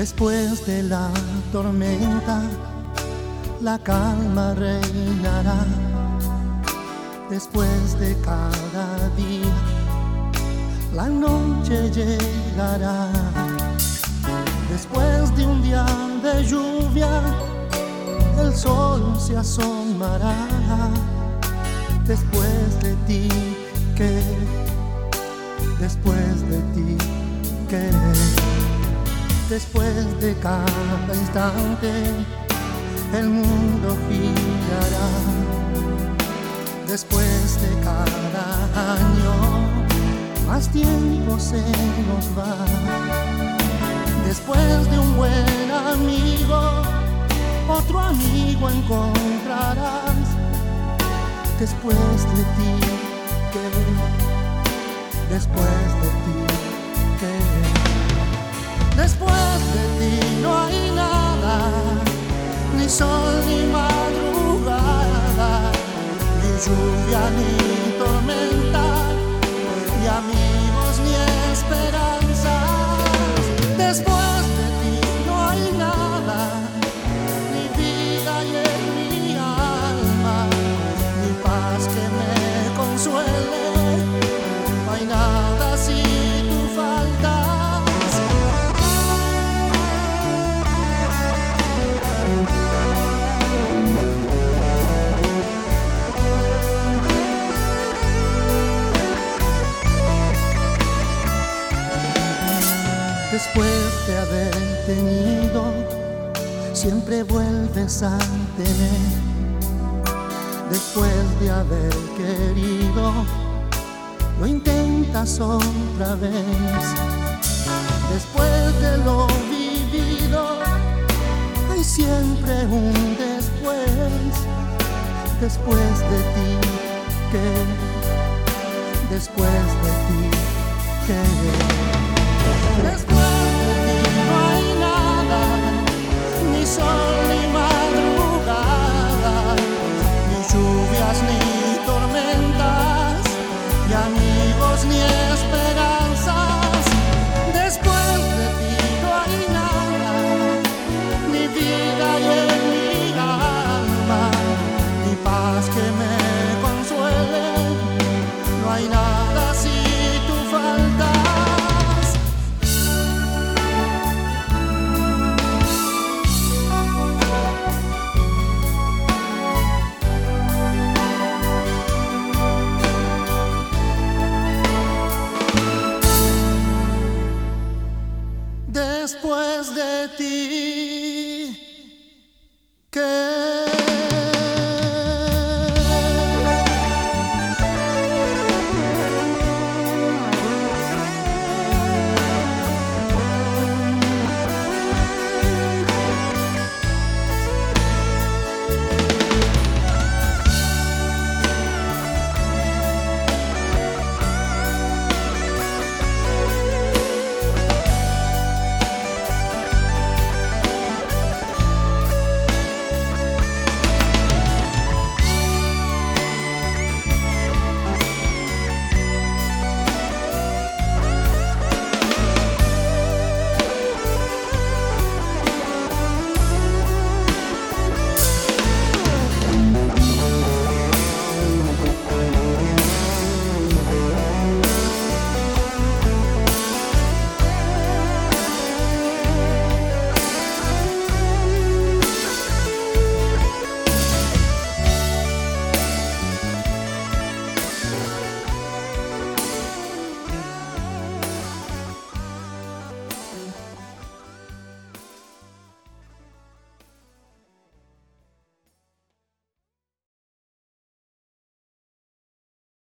Después de la tormenta, la calma reinará. Después de cada día, la noche llegará. Después de un día de lluvia, el sol se asomará. Después de ti, que después de ti, después de cada instante, el mundo girará. Después de cada año, más tiempo se nos va. Después de un buen amigo, otro amigo encontrarás. Después de ti, que después de ti, que después de ti no hay nada, ni sol ni madrugada, ni lluvia ni tormenta, ni amigos ni Después de haber tenido, siempre vuelves a tener. Después de haber querido, lo intentas otra vez. Después de lo vivido, hay siempre un después. Después de ti, que después de ti, que después de ti que